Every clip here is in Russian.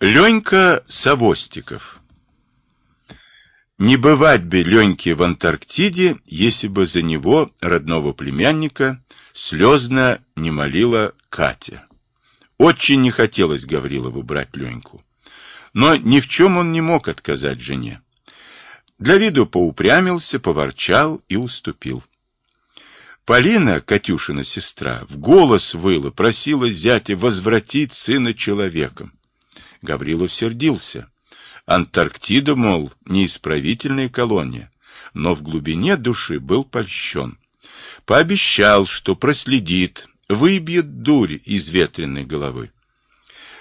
Ленька Савостиков Не бывать бы Леньке в Антарктиде, если бы за него, родного племянника, слезно не молила Катя. Очень не хотелось Гаврилову брать Леньку. Но ни в чем он не мог отказать жене. Для виду поупрямился, поворчал и уступил. Полина, Катюшина сестра, в голос выла, просила зятя возвратить сына человеком. Гаврилов сердился. Антарктида, мол, неисправительная колония, но в глубине души был польщен. Пообещал, что проследит, выбьет дурь из ветреной головы.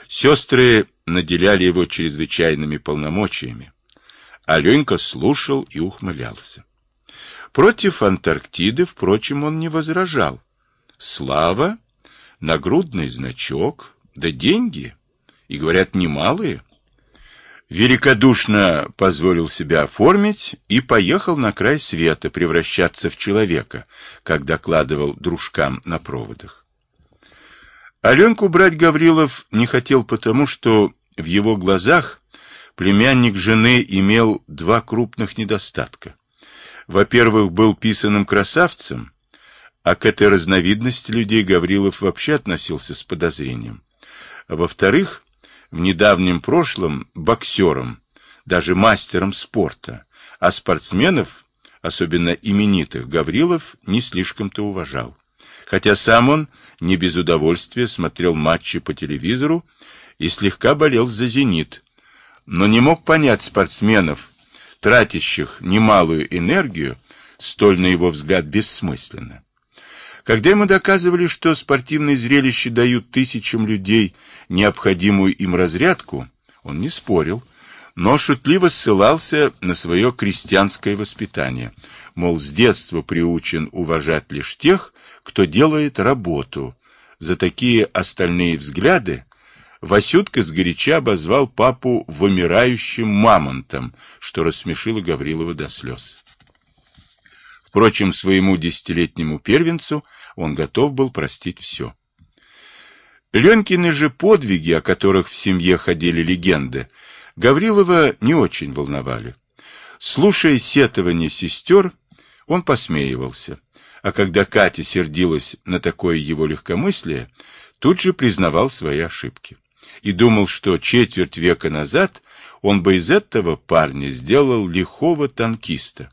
Сестры наделяли его чрезвычайными полномочиями. Аленька слушал и ухмылялся. Против Антарктиды, впрочем, он не возражал. Слава, нагрудный значок, да деньги — и, говорят, немалые. Великодушно позволил себя оформить и поехал на край света превращаться в человека, как докладывал дружкам на проводах. Аленку брать Гаврилов не хотел потому, что в его глазах племянник жены имел два крупных недостатка. Во-первых, был писаным красавцем, а к этой разновидности людей Гаврилов вообще относился с подозрением. Во-вторых, в недавнем прошлом боксером, даже мастером спорта, а спортсменов, особенно именитых, Гаврилов не слишком-то уважал. Хотя сам он не без удовольствия смотрел матчи по телевизору и слегка болел за «Зенит», но не мог понять спортсменов, тратящих немалую энергию, столь, на его взгляд, бессмысленно. Когда ему доказывали, что спортивные зрелища дают тысячам людей необходимую им разрядку, он не спорил, но шутливо ссылался на свое крестьянское воспитание. Мол, с детства приучен уважать лишь тех, кто делает работу. За такие остальные взгляды Васютка сгоряча обозвал папу вымирающим мамонтом, что рассмешило Гаврилова до слез. Впрочем, своему десятилетнему первенцу он готов был простить все. Ленкины же подвиги, о которых в семье ходили легенды, Гаврилова не очень волновали. Слушая сетование сестер, он посмеивался, а когда Катя сердилась на такое его легкомыслие, тут же признавал свои ошибки и думал, что четверть века назад он бы из этого парня сделал лихого танкиста,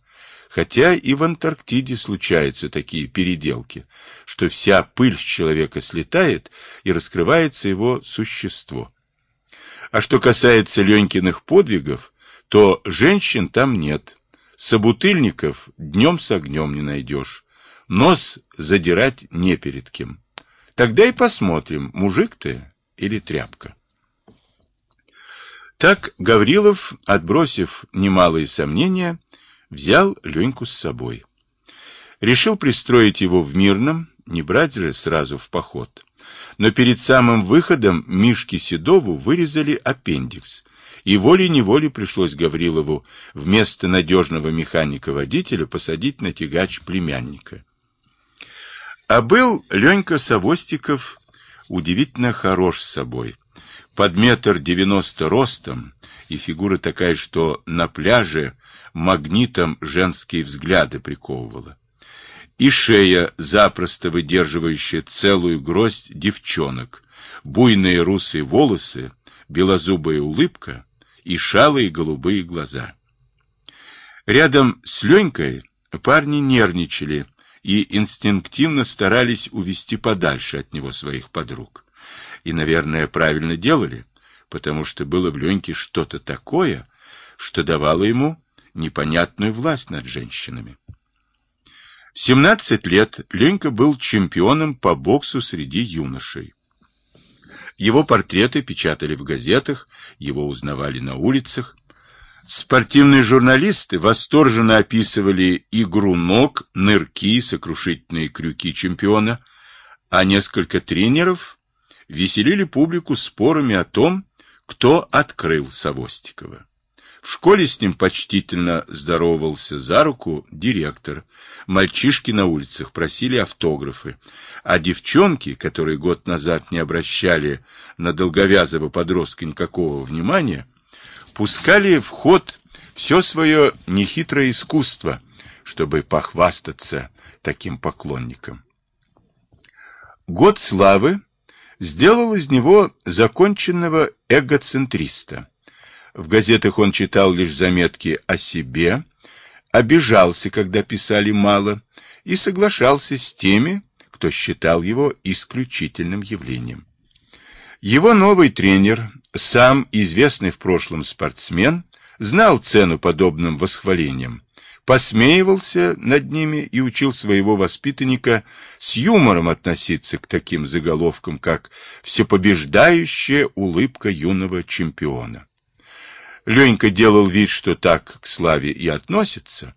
Хотя и в Антарктиде случаются такие переделки, что вся пыль с человека слетает и раскрывается его существо. А что касается Ленькиных подвигов, то женщин там нет. Собутыльников днем с огнем не найдешь. Нос задирать не перед кем. Тогда и посмотрим, мужик ты или тряпка. Так Гаврилов, отбросив немалые сомнения, взял Леньку с собой. Решил пристроить его в Мирном, не брать же сразу в поход. Но перед самым выходом Мишке Седову вырезали аппендикс, и волей-неволей пришлось Гаврилову вместо надежного механика-водителя посадить на тягач племянника. А был Ленька Савостиков удивительно хорош с собой. Под метр девяносто ростом, и фигура такая, что на пляже магнитом женские взгляды приковывала. И шея, запросто выдерживающая целую гроздь девчонок, буйные русые волосы, белозубая улыбка и шалые голубые глаза. Рядом с Ленькой парни нервничали и инстинктивно старались увести подальше от него своих подруг. И, наверное, правильно делали, потому что было в Леньке что-то такое, что давало ему непонятную власть над женщинами. В 17 лет Ленька был чемпионом по боксу среди юношей. Его портреты печатали в газетах, его узнавали на улицах. Спортивные журналисты восторженно описывали игру ног, нырки, сокрушительные крюки чемпиона, а несколько тренеров веселили публику спорами о том, кто открыл Савостикова. В школе с ним почтительно здоровался за руку директор. Мальчишки на улицах просили автографы, а девчонки, которые год назад не обращали на долговязого подростка никакого внимания, пускали в ход все свое нехитрое искусство, чтобы похвастаться таким поклонником. Год славы сделал из него законченного эгоцентриста. В газетах он читал лишь заметки о себе, обижался, когда писали мало, и соглашался с теми, кто считал его исключительным явлением. Его новый тренер, сам известный в прошлом спортсмен, знал цену подобным восхвалениям, посмеивался над ними и учил своего воспитанника с юмором относиться к таким заголовкам, как «Всепобеждающая улыбка юного чемпиона». Ленька делал вид, что так к славе и относится,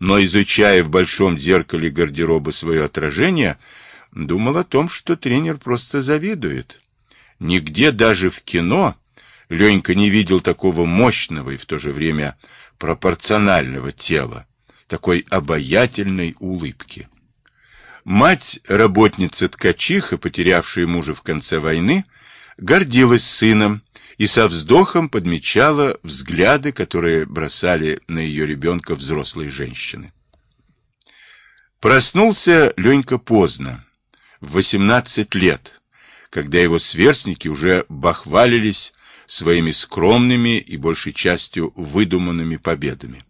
но, изучая в большом зеркале гардероба свое отражение, думал о том, что тренер просто завидует. Нигде, даже в кино, Ленька не видел такого мощного и в то же время пропорционального тела, такой обаятельной улыбки. Мать, работница ткачиха, потерявшая мужа в конце войны, гордилась сыном и со вздохом подмечала взгляды, которые бросали на ее ребенка взрослые женщины. Проснулся Ленька поздно, в 18 лет, когда его сверстники уже бахвалились своими скромными и большей частью выдуманными победами.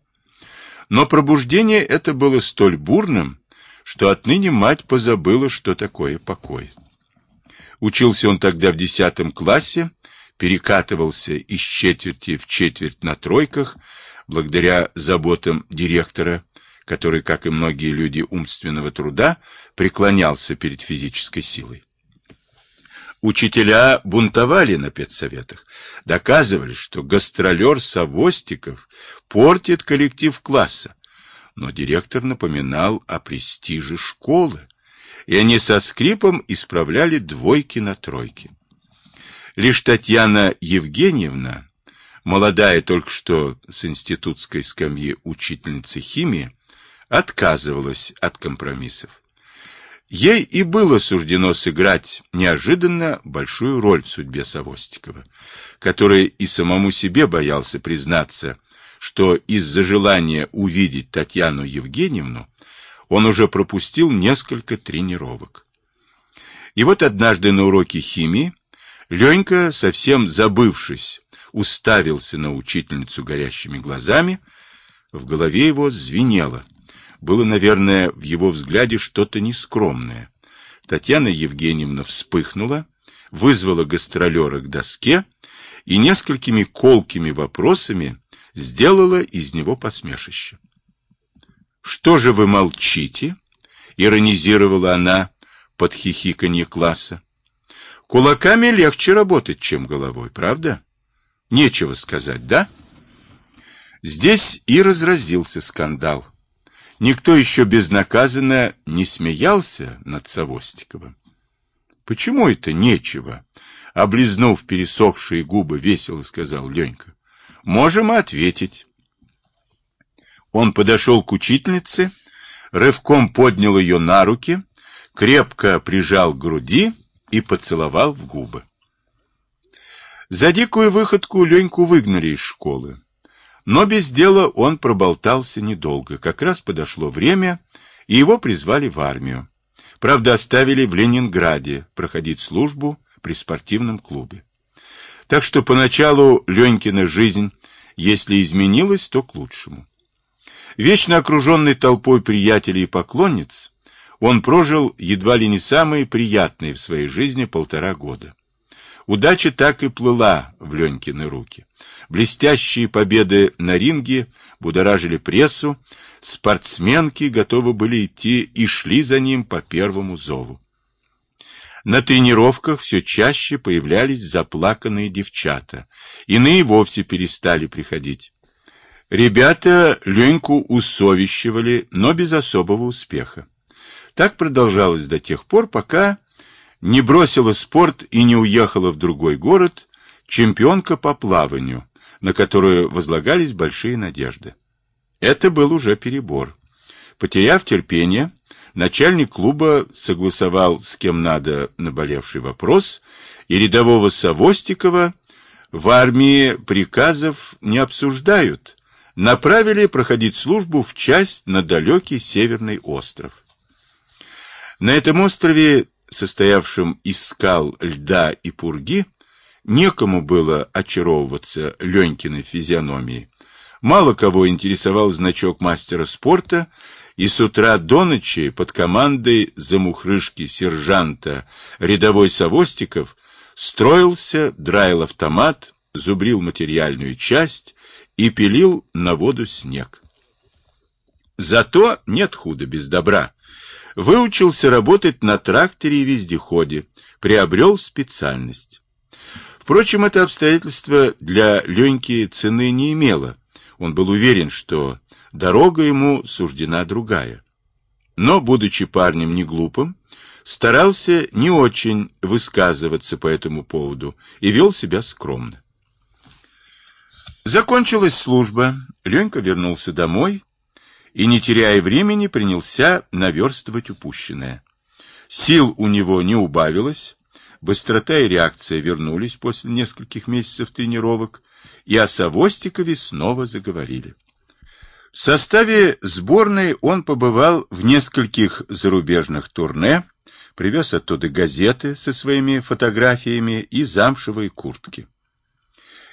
Но пробуждение это было столь бурным, что отныне мать позабыла, что такое покой. Учился он тогда в десятом классе, перекатывался из четверти в четверть на тройках, благодаря заботам директора, который, как и многие люди умственного труда, преклонялся перед физической силой. Учителя бунтовали на педсоветах, доказывали, что гастролер Савостиков портит коллектив класса. Но директор напоминал о престиже школы, и они со скрипом исправляли двойки на тройки. Лишь Татьяна Евгеньевна, молодая только что с институтской скамьи учительницы химии, отказывалась от компромиссов. Ей и было суждено сыграть неожиданно большую роль в судьбе Савостикова, который и самому себе боялся признаться, что из-за желания увидеть Татьяну Евгеньевну он уже пропустил несколько тренировок. И вот однажды на уроке химии Ленька, совсем забывшись, уставился на учительницу горящими глазами, в голове его звенело — было, наверное, в его взгляде что-то нескромное. Татьяна Евгеньевна вспыхнула, вызвала гастролера к доске и несколькими колкими вопросами сделала из него посмешище. «Что же вы молчите?» — иронизировала она под хихиканье класса. «Кулаками легче работать, чем головой, правда? Нечего сказать, да?» Здесь и разразился скандал. Никто еще безнаказанно не смеялся над Савостиковым. Почему это нечего? Облизнув пересохшие губы, весело сказал Ленька. Можем ответить. Он подошел к учительнице, рывком поднял ее на руки, крепко прижал к груди и поцеловал в губы. За дикую выходку Леньку выгнали из школы. Но без дела он проболтался недолго. Как раз подошло время, и его призвали в армию. Правда, оставили в Ленинграде проходить службу при спортивном клубе. Так что поначалу Ленькина жизнь, если изменилась, то к лучшему. Вечно окруженный толпой приятелей и поклонниц, он прожил едва ли не самые приятные в своей жизни полтора года. Удача так и плыла в Ленькины руки. Блестящие победы на ринге будоражили прессу, спортсменки готовы были идти и шли за ним по первому зову. На тренировках все чаще появлялись заплаканные девчата, иные вовсе перестали приходить. Ребята Леньку усовещивали, но без особого успеха. Так продолжалось до тех пор, пока не бросила спорт и не уехала в другой город чемпионка по плаванию, на которую возлагались большие надежды. Это был уже перебор. Потеряв терпение, начальник клуба согласовал с кем надо наболевший вопрос, и рядового Савостикова в армии приказов не обсуждают, направили проходить службу в часть на далекий северный остров. На этом острове, состоявшем из скал, льда и пурги, некому было очаровываться Ленькиной физиономией. Мало кого интересовал значок мастера спорта, и с утра до ночи под командой замухрышки сержанта рядовой Савостиков строился, драил автомат, зубрил материальную часть и пилил на воду снег. Зато нет худа без добра. Выучился работать на тракторе и вездеходе, приобрел специальность. Впрочем, это обстоятельство для Леньки цены не имело. Он был уверен, что дорога ему суждена другая. Но, будучи парнем не глупым, старался не очень высказываться по этому поводу и вел себя скромно. Закончилась служба, Ленька вернулся домой и, не теряя времени, принялся наверстывать упущенное. Сил у него не убавилось, быстрота и реакция вернулись после нескольких месяцев тренировок, и о Савостикове снова заговорили. В составе сборной он побывал в нескольких зарубежных турне, привез оттуда газеты со своими фотографиями и замшевые куртки.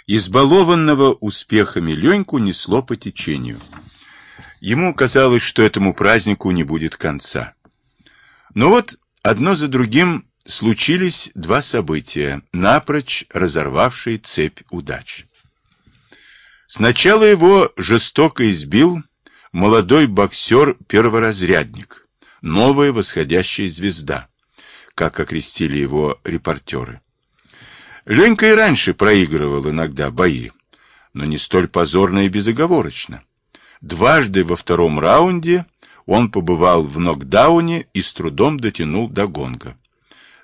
Избалованного успехами Леньку несло по течению. Ему казалось, что этому празднику не будет конца. Но вот одно за другим случились два события, напрочь разорвавшие цепь удач. Сначала его жестоко избил молодой боксер-перворазрядник, новая восходящая звезда, как окрестили его репортеры. Ленька и раньше проигрывал иногда бои, но не столь позорно и безоговорочно. Дважды во втором раунде он побывал в нокдауне и с трудом дотянул до гонга.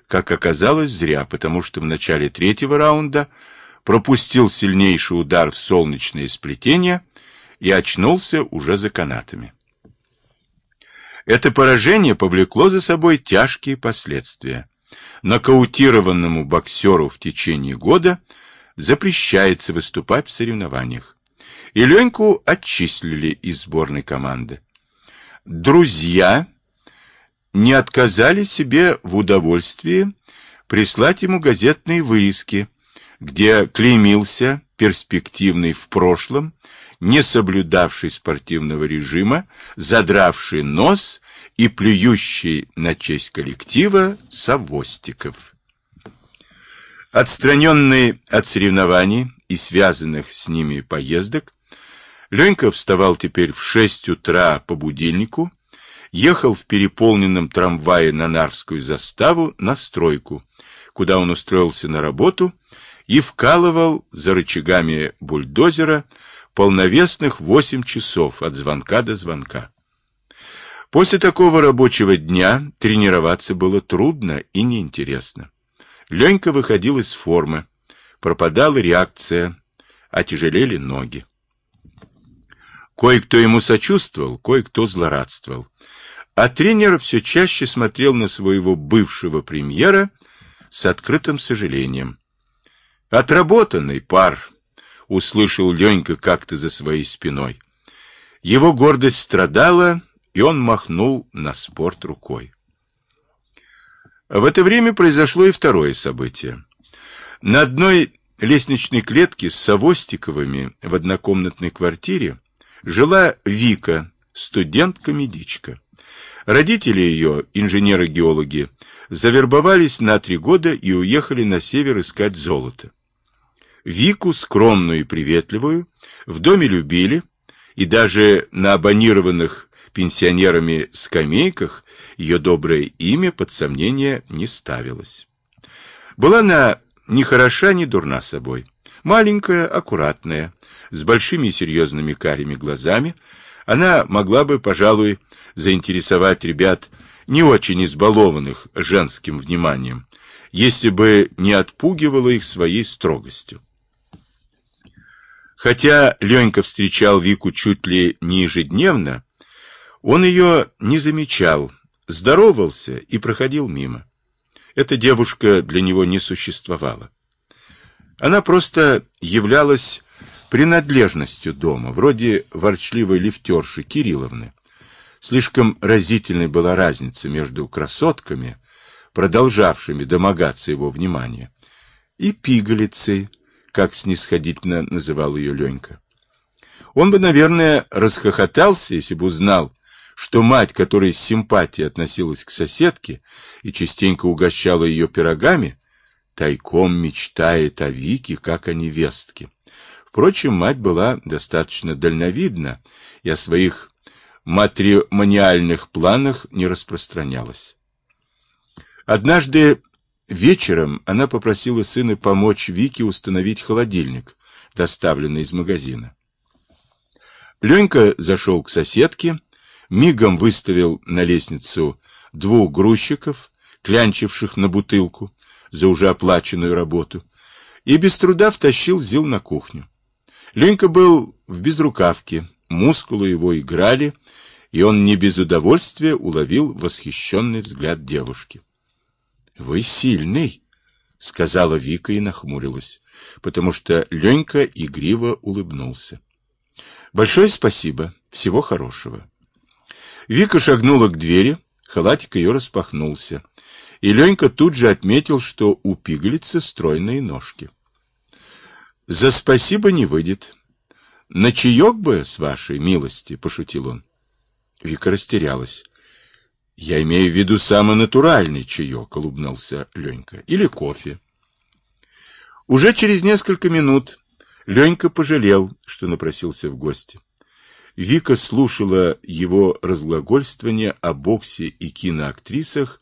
Как оказалось, зря, потому что в начале третьего раунда пропустил сильнейший удар в солнечное сплетение и очнулся уже за канатами. Это поражение повлекло за собой тяжкие последствия. Нокаутированному боксеру в течение года запрещается выступать в соревнованиях. И Леньку отчислили из сборной команды. Друзья не отказали себе в удовольствии прислать ему газетные вырезки, где клеймился перспективный в прошлом, не соблюдавший спортивного режима, задравший нос и плюющий на честь коллектива Савостиков. Отстраненный от соревнований и связанных с ними поездок, Ленька вставал теперь в шесть утра по будильнику, ехал в переполненном трамвае на Нарвскую заставу на стройку, куда он устроился на работу и вкалывал за рычагами бульдозера полновесных восемь часов от звонка до звонка. После такого рабочего дня тренироваться было трудно и неинтересно. Ленька выходил из формы, пропадала реакция, отяжелели ноги. Кое-кто ему сочувствовал, кое-кто злорадствовал. А тренер все чаще смотрел на своего бывшего премьера с открытым сожалением. Отработанный пар, услышал Ленька как-то за своей спиной. Его гордость страдала, и он махнул на спорт рукой. В это время произошло и второе событие. На одной лестничной клетке с Савостиковыми в однокомнатной квартире жила Вика, студентка-медичка. Родители ее, инженеры-геологи, завербовались на три года и уехали на север искать золото. Вику, скромную и приветливую, в доме любили, и даже на абонированных пенсионерами скамейках ее доброе имя под сомнение не ставилось. Была она ни хороша, ни дурна собой. Маленькая, аккуратная, с большими серьезными карими глазами, она могла бы, пожалуй, заинтересовать ребят, не очень избалованных женским вниманием, если бы не отпугивала их своей строгостью. Хотя Ленька встречал Вику чуть ли не ежедневно, он ее не замечал, здоровался и проходил мимо. Эта девушка для него не существовала. Она просто являлась принадлежностью дома, вроде ворчливой лифтерши Кирилловны. Слишком разительной была разница между красотками, продолжавшими домогаться его внимания, и пигалицей, как снисходительно называл ее Ленька. Он бы, наверное, расхохотался, если бы узнал, что мать, которая с симпатией относилась к соседке и частенько угощала ее пирогами, тайком мечтает о Вике, как о невестке. Впрочем, мать была достаточно дальновидна и о своих матримониальных планах не распространялась. Однажды вечером она попросила сына помочь Вике установить холодильник, доставленный из магазина. Ленька зашел к соседке мигом выставил на лестницу двух грузчиков, клянчивших на бутылку за уже оплаченную работу, и без труда втащил Зил на кухню. Ленька был в безрукавке, мускулы его играли, и он не без удовольствия уловил восхищенный взгляд девушки. — Вы сильный, — сказала Вика и нахмурилась, потому что Ленька игриво улыбнулся. — Большое спасибо, всего хорошего. Вика шагнула к двери, халатик ее распахнулся, и Ленька тут же отметил, что у пигалицы стройные ножки. «За спасибо не выйдет. На чаек бы, с вашей милости», — пошутил он. Вика растерялась. «Я имею в виду самый натуральный чаек», — улыбнулся Ленька. «Или кофе». Уже через несколько минут Ленька пожалел, что напросился в гости. Вика слушала его разглагольствование о боксе и киноактрисах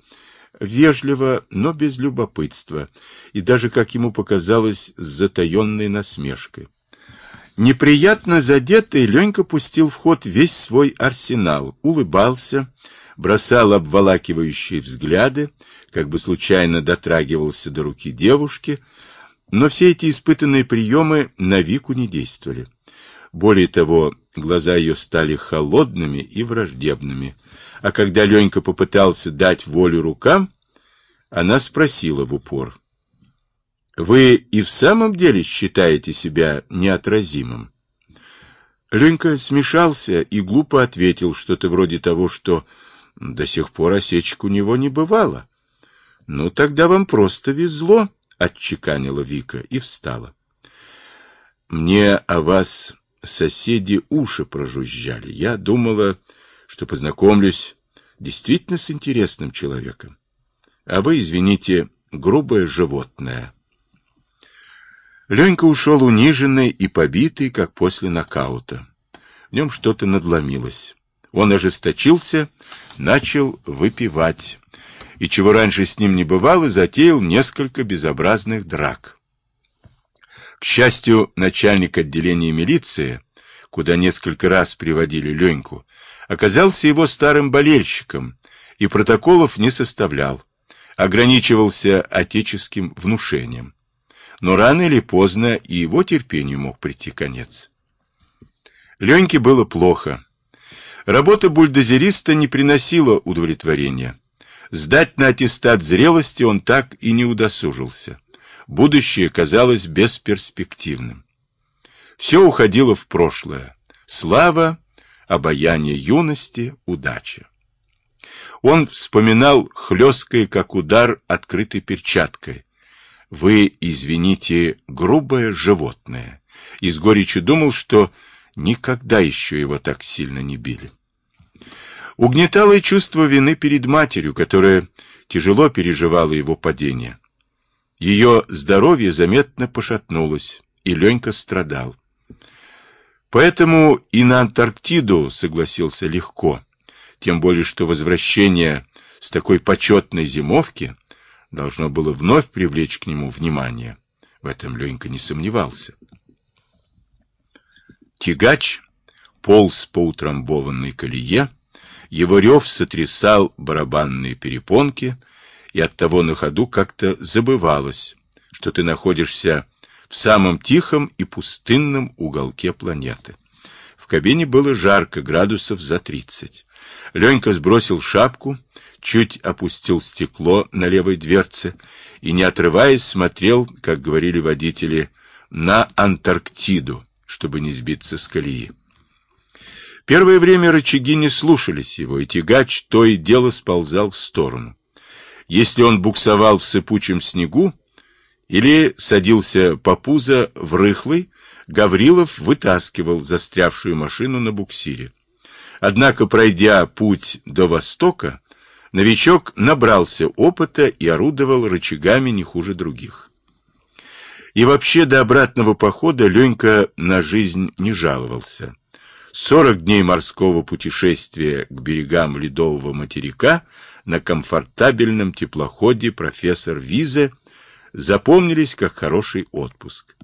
вежливо, но без любопытства, и даже, как ему показалось, с затаенной насмешкой. Неприятно задетый, Ленька пустил в ход весь свой арсенал, улыбался, бросал обволакивающие взгляды, как бы случайно дотрагивался до руки девушки, но все эти испытанные приемы на Вику не действовали. Более того, глаза ее стали холодными и враждебными. А когда Ленька попытался дать волю рукам, она спросила в упор. «Вы и в самом деле считаете себя неотразимым?» Ленька смешался и глупо ответил что-то вроде того, что до сих пор осечек у него не бывало. «Ну, тогда вам просто везло», — отчеканила Вика и встала. «Мне о вас соседи уши прожужжали. Я думала, что познакомлюсь действительно с интересным человеком. А вы, извините, грубое животное. Ленька ушел униженный и побитый, как после нокаута. В нем что-то надломилось. Он ожесточился, начал выпивать. И чего раньше с ним не бывало, затеял несколько безобразных драк. К счастью, начальник отделения милиции, куда несколько раз приводили Леньку, оказался его старым болельщиком и протоколов не составлял, ограничивался отеческим внушением. Но рано или поздно и его терпению мог прийти конец. Леньке было плохо. Работа бульдозериста не приносила удовлетворения. Сдать на аттестат зрелости он так и не удосужился будущее казалось бесперспективным. Все уходило в прошлое. Слава, обаяние юности, удача. Он вспоминал хлесткой, как удар открытой перчаткой. «Вы, извините, грубое животное». И с горечью думал, что никогда еще его так сильно не били. Угнетало чувство вины перед матерью, которая тяжело переживала его падение. Ее здоровье заметно пошатнулось, и Ленька страдал. Поэтому и на Антарктиду согласился легко, тем более что возвращение с такой почетной зимовки должно было вновь привлечь к нему внимание. В этом Ленька не сомневался. Тягач полз по утрамбованной колее, его рев сотрясал барабанные перепонки — и оттого на ходу как-то забывалось, что ты находишься в самом тихом и пустынном уголке планеты. В кабине было жарко, градусов за тридцать. Ленька сбросил шапку, чуть опустил стекло на левой дверце и, не отрываясь, смотрел, как говорили водители, на Антарктиду, чтобы не сбиться с колеи. Первое время рычаги не слушались его, и тягач то и дело сползал в сторону. Если он буксовал в сыпучем снегу или садился по пузо в рыхлый, Гаврилов вытаскивал застрявшую машину на буксире. Однако, пройдя путь до востока, новичок набрался опыта и орудовал рычагами не хуже других. И вообще до обратного похода Ленька на жизнь не жаловался. Сорок дней морского путешествия к берегам ледового материка на комфортабельном теплоходе профессор Визе запомнились как хороший отпуск.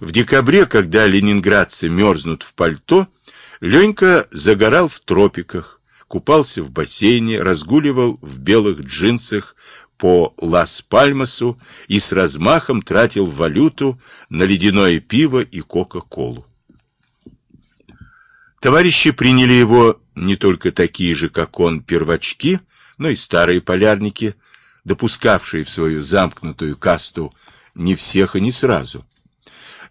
В декабре, когда ленинградцы мерзнут в пальто, Ленька загорал в тропиках, купался в бассейне, разгуливал в белых джинсах по Лас-Пальмасу и с размахом тратил валюту на ледяное пиво и кока-колу. Товарищи приняли его не только такие же, как он, первочки, но и старые полярники, допускавшие в свою замкнутую касту не всех и не сразу.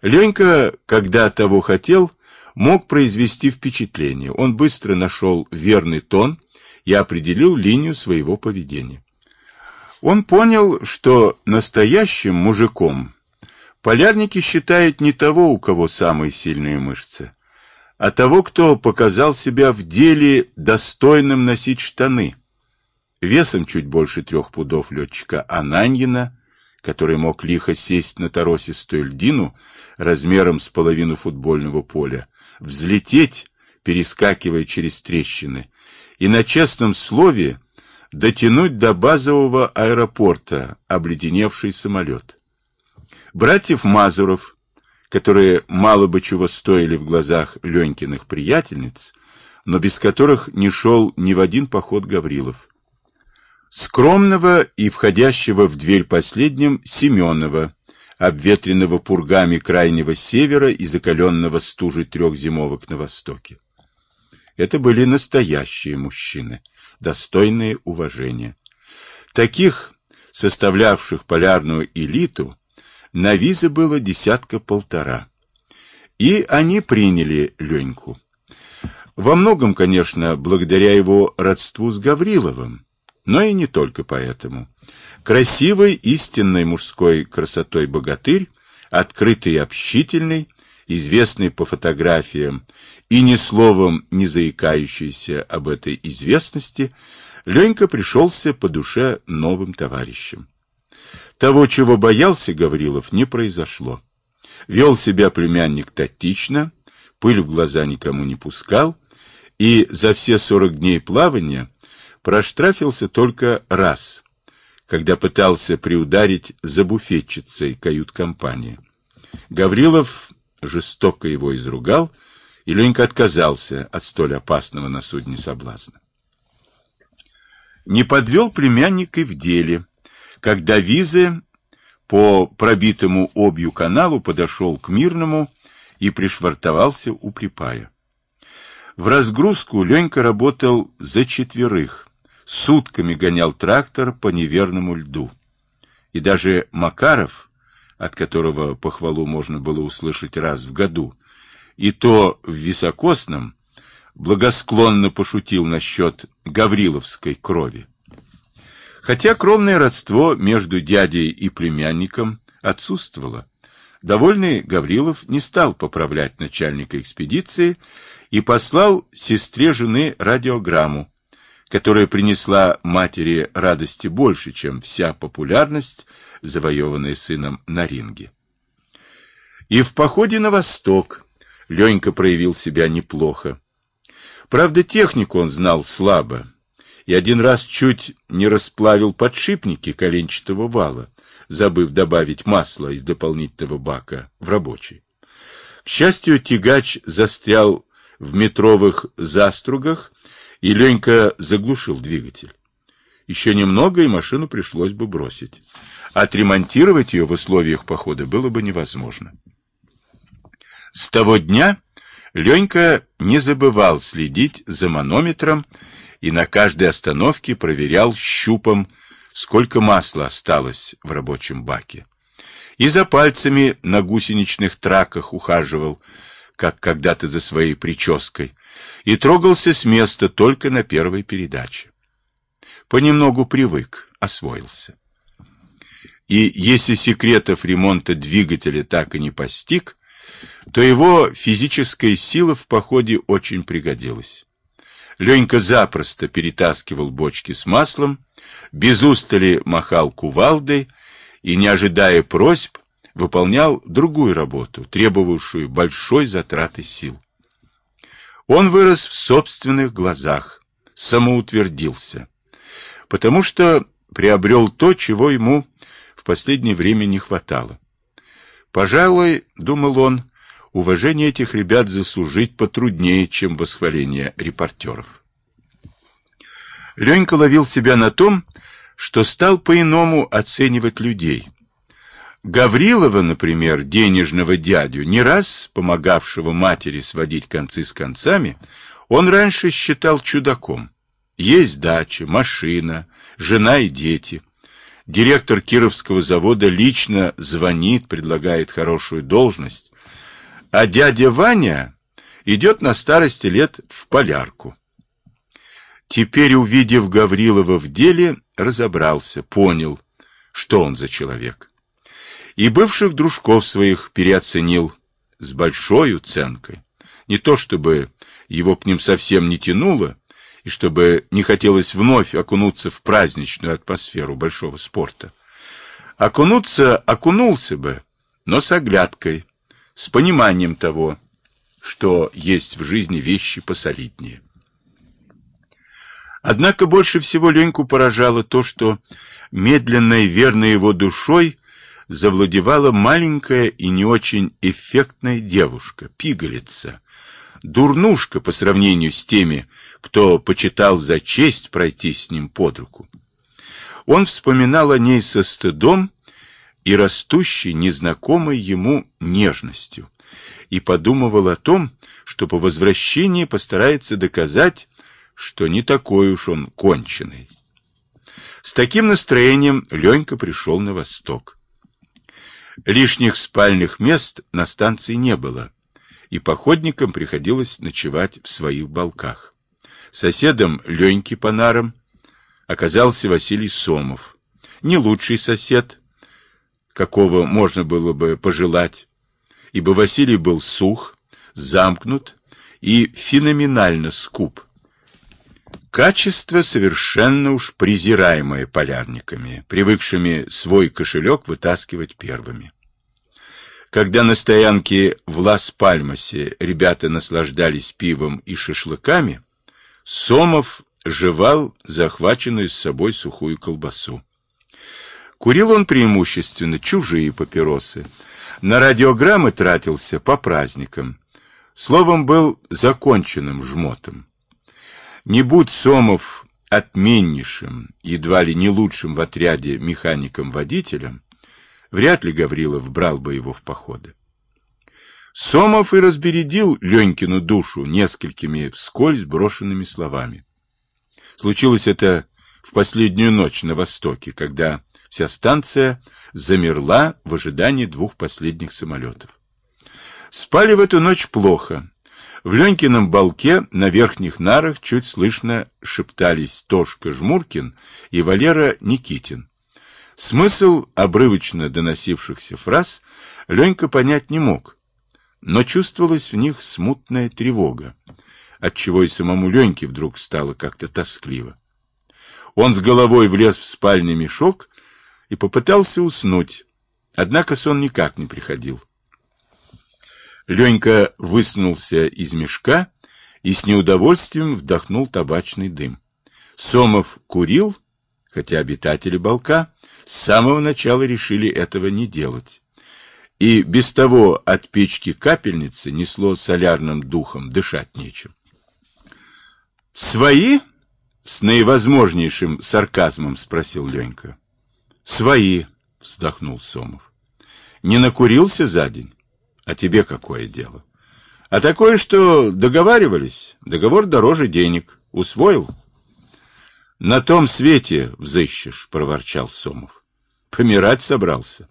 Ленька, когда того хотел, мог произвести впечатление. Он быстро нашел верный тон и определил линию своего поведения. Он понял, что настоящим мужиком полярники считают не того, у кого самые сильные мышцы, а того, кто показал себя в деле достойным носить штаны. Весом чуть больше трех пудов летчика Ананьина, который мог лихо сесть на торосистую льдину размером с половину футбольного поля, взлететь, перескакивая через трещины, и на честном слове дотянуть до базового аэропорта обледеневший самолет. Братьев Мазуров, которые мало бы чего стоили в глазах Ленькиных приятельниц, но без которых не шел ни в один поход Гаврилов. Скромного и входящего в дверь последним Семенова, обветренного пургами крайнего севера и закаленного стужей трех зимовок на востоке. Это были настоящие мужчины, достойные уважения. Таких, составлявших полярную элиту, на визы было десятка-полтора. И они приняли Леньку. Во многом, конечно, благодаря его родству с Гавриловым, но и не только поэтому. Красивый, истинной мужской красотой богатырь, открытый и общительный, известный по фотографиям и ни словом не заикающийся об этой известности, Ленька пришелся по душе новым товарищам. Того, чего боялся Гаврилов, не произошло. Вел себя племянник тактично, пыль в глаза никому не пускал, и за все сорок дней плавания проштрафился только раз, когда пытался приударить за буфетчицей кают-компании. Гаврилов жестоко его изругал, и Ленька отказался от столь опасного на судне соблазна. Не подвел племянник и в деле, когда Визе по пробитому обью каналу подошел к Мирному и пришвартовался у припая. В разгрузку Ленька работал за четверых, сутками гонял трактор по неверному льду. И даже Макаров, от которого похвалу можно было услышать раз в году, и то в високосном, благосклонно пошутил насчет гавриловской крови. Хотя кровное родство между дядей и племянником отсутствовало, довольный Гаврилов не стал поправлять начальника экспедиции и послал сестре жены радиограмму, которая принесла матери радости больше, чем вся популярность, завоеванная сыном на ринге. И в походе на восток Ленька проявил себя неплохо. Правда, технику он знал слабо, и один раз чуть не расплавил подшипники коленчатого вала, забыв добавить масло из дополнительного бака в рабочий. К счастью, тягач застрял в метровых застругах и Ленька заглушил двигатель. Еще немного, и машину пришлось бы бросить. отремонтировать ее в условиях похода было бы невозможно. С того дня Ленька не забывал следить за манометром и на каждой остановке проверял щупом, сколько масла осталось в рабочем баке. И за пальцами на гусеничных траках ухаживал, как когда-то за своей прической, и трогался с места только на первой передаче. Понемногу привык, освоился. И если секретов ремонта двигателя так и не постиг, то его физическая сила в походе очень пригодилась. Ленька запросто перетаскивал бочки с маслом, без устали махал кувалдой и, не ожидая просьб, выполнял другую работу, требовавшую большой затраты сил. Он вырос в собственных глазах, самоутвердился, потому что приобрел то, чего ему в последнее время не хватало. Пожалуй, думал он, уважение этих ребят заслужить потруднее, чем восхваление репортеров. Ленька ловил себя на том, что стал по-иному оценивать людей. Гаврилова, например, денежного дядю, не раз помогавшего матери сводить концы с концами, он раньше считал чудаком. Есть дача, машина, жена и дети. Директор Кировского завода лично звонит, предлагает хорошую должность. А дядя Ваня идет на старости лет в полярку. Теперь, увидев Гаврилова в деле, разобрался, понял, что он за человек. И бывших дружков своих переоценил с большой уценкой. Не то чтобы его к ним совсем не тянуло, и чтобы не хотелось вновь окунуться в праздничную атмосферу большого спорта. Окунуться окунулся бы, но с оглядкой, с пониманием того, что есть в жизни вещи посолиднее. Однако больше всего Леньку поражало то, что медленно и верно его душой завладевала маленькая и не очень эффектная девушка, пигалица, дурнушка по сравнению с теми, кто почитал за честь пройти с ним под руку. Он вспоминал о ней со стыдом и растущей незнакомой ему нежностью и подумывал о том, что по возвращении постарается доказать, что не такой уж он конченый. С таким настроением Ленька пришел на восток. Лишних спальных мест на станции не было, и походникам приходилось ночевать в своих балках. Соседом Леньки по нарам оказался Василий Сомов. Не лучший сосед, какого можно было бы пожелать, ибо Василий был сух, замкнут и феноменально скуп. Качество совершенно уж презираемое полярниками, привыкшими свой кошелек вытаскивать первыми. Когда на стоянке в Лас-Пальмасе ребята наслаждались пивом и шашлыками, Сомов жевал захваченную с собой сухую колбасу. Курил он преимущественно чужие папиросы. На радиограммы тратился по праздникам. Словом, был законченным жмотом. Не будь Сомов отменнейшим, едва ли не лучшим в отряде механиком-водителем, вряд ли Гаврилов брал бы его в походы. Сомов и разбередил Ленькину душу несколькими вскользь брошенными словами. Случилось это в последнюю ночь на востоке, когда вся станция замерла в ожидании двух последних самолетов. Спали в эту ночь плохо, в Ленькином балке на верхних нарах чуть слышно шептались Тошка Жмуркин и Валера Никитин. Смысл обрывочно доносившихся фраз Ленька понять не мог, но чувствовалась в них смутная тревога, отчего и самому Леньке вдруг стало как-то тоскливо. Он с головой влез в спальный мешок и попытался уснуть, однако сон никак не приходил. Ленька высунулся из мешка и с неудовольствием вдохнул табачный дым. Сомов курил, хотя обитатели балка с самого начала решили этого не делать. И без того от печки капельницы несло солярным духом, дышать нечем. «Свои?» — с наивозможнейшим сарказмом спросил Ленька. «Свои», — вздохнул Сомов. Не накурился за день? А тебе какое дело? А такое, что договаривались. Договор дороже денег. Усвоил? На том свете взыщешь, проворчал Сомов. Помирать собрался.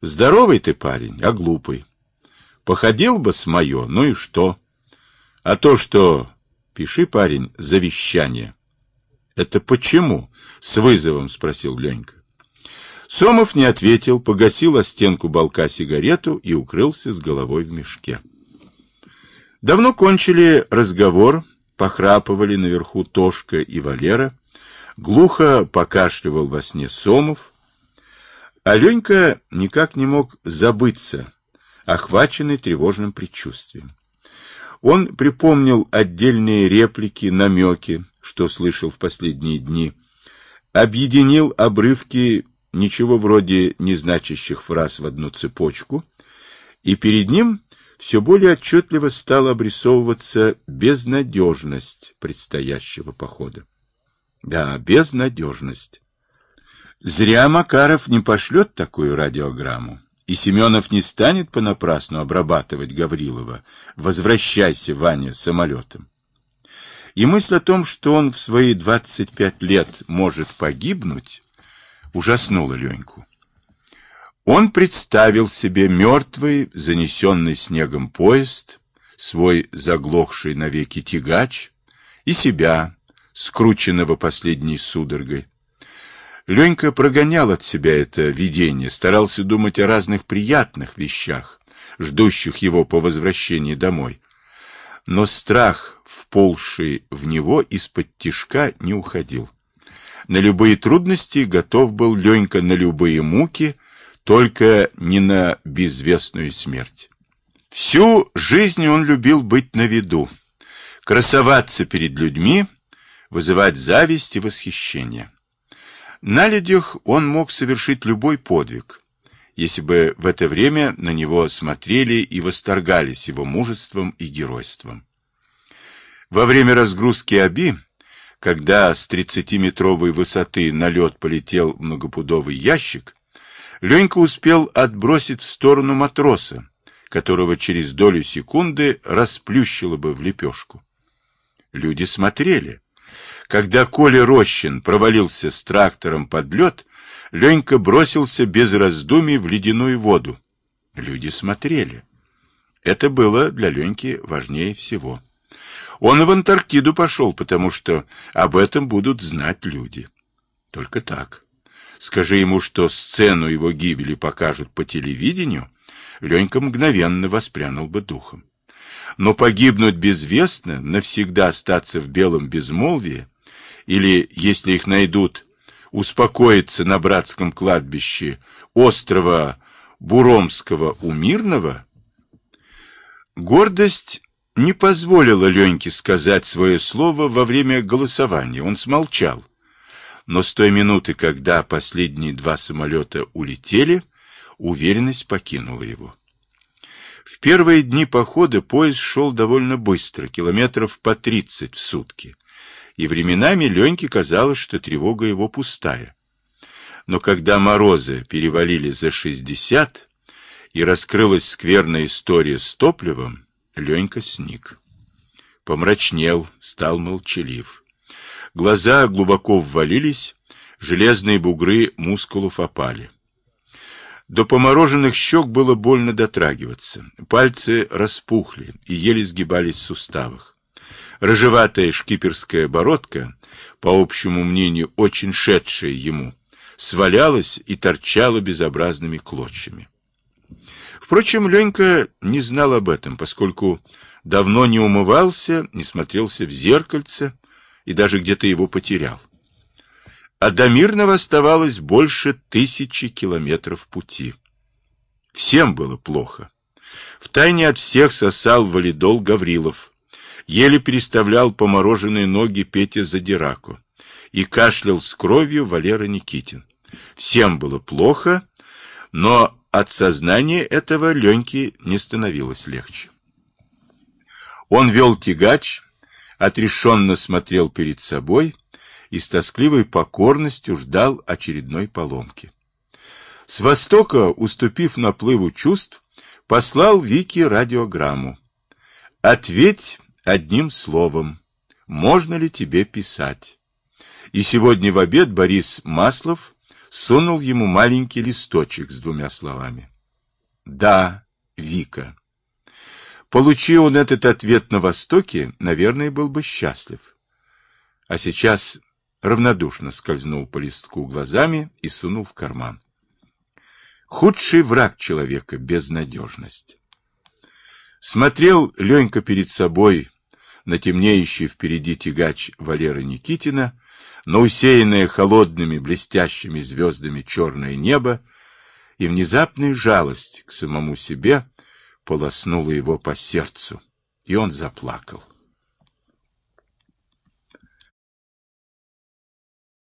Здоровый ты парень, а глупый. Походил бы с мое, ну и что? А то, что... Пиши, парень, завещание. Это почему? С вызовом спросил Ленька. Сомов не ответил, погасил о стенку балка сигарету и укрылся с головой в мешке. Давно кончили разговор, похрапывали наверху Тошка и Валера, глухо покашливал во сне Сомов, а Ленька никак не мог забыться, охваченный тревожным предчувствием. Он припомнил отдельные реплики, намеки, что слышал в последние дни, объединил обрывки ничего вроде незначащих фраз в одну цепочку, и перед ним все более отчетливо стала обрисовываться безнадежность предстоящего похода. Да, безнадежность. Зря Макаров не пошлет такую радиограмму, и Семенов не станет понапрасну обрабатывать Гаврилова. Возвращайся, Ваня, самолетом. И мысль о том, что он в свои 25 лет может погибнуть, ужаснула Леньку. Он представил себе мертвый, занесенный снегом поезд, свой заглохший навеки тягач и себя, скрученного последней судорогой. Ленька прогонял от себя это видение, старался думать о разных приятных вещах, ждущих его по возвращении домой. Но страх, вползший в него из-под тишка, не уходил. На любые трудности готов был Ленька на любые муки, только не на безвестную смерть. Всю жизнь он любил быть на виду, красоваться перед людьми, вызывать зависть и восхищение. На людях он мог совершить любой подвиг, если бы в это время на него смотрели и восторгались его мужеством и геройством. Во время разгрузки Аби когда с тридцатиметровой высоты на лед полетел многопудовый ящик, Ленька успел отбросить в сторону матроса, которого через долю секунды расплющило бы в лепешку. Люди смотрели. Когда Коля Рощин провалился с трактором под лед, Ленька бросился без раздумий в ледяную воду. Люди смотрели. Это было для Леньки важнее всего. Он в Антарктиду пошел, потому что об этом будут знать люди. Только так. Скажи ему, что сцену его гибели покажут по телевидению, Ленька мгновенно воспрянул бы духом. Но погибнуть безвестно, навсегда остаться в белом безмолвии, или, если их найдут, успокоиться на братском кладбище острова Буромского у Мирного, гордость не позволила Леньке сказать свое слово во время голосования. Он смолчал. Но с той минуты, когда последние два самолета улетели, уверенность покинула его. В первые дни похода поезд шел довольно быстро, километров по тридцать в сутки. И временами Леньке казалось, что тревога его пустая. Но когда морозы перевалили за шестьдесят, и раскрылась скверная история с топливом, Ленька сник. Помрачнел, стал молчалив. Глаза глубоко ввалились, железные бугры мускулов опали. До помороженных щек было больно дотрагиваться. Пальцы распухли и еле сгибались в суставах. Рыжеватая шкиперская бородка, по общему мнению, очень шедшая ему, свалялась и торчала безобразными клочьями. Впрочем, Ленька не знал об этом, поскольку давно не умывался, не смотрелся в зеркальце и даже где-то его потерял. А до Мирного оставалось больше тысячи километров пути. Всем было плохо. Втайне от всех сосал валидол Гаврилов. Еле переставлял помороженные ноги Петя Задираку. И кашлял с кровью Валера Никитин. Всем было плохо, но от сознания этого Леньке не становилось легче. Он вел тягач, отрешенно смотрел перед собой и с тоскливой покорностью ждал очередной поломки. С востока, уступив наплыву чувств, послал Вике радиограмму. Ответь одним словом. Можно ли тебе писать? И сегодня в обед Борис Маслов сунул ему маленький листочек с двумя словами. Да, Вика. Получи он этот ответ на Востоке, наверное, был бы счастлив. А сейчас равнодушно скользнул по листку глазами и сунул в карман. Худший враг человека — безнадежность. Смотрел Ленька перед собой на темнеющий впереди тягач Валеры Никитина, на усеянное холодными блестящими звездами черное небо, и внезапная жалость к самому себе полоснула его по сердцу, и он заплакал.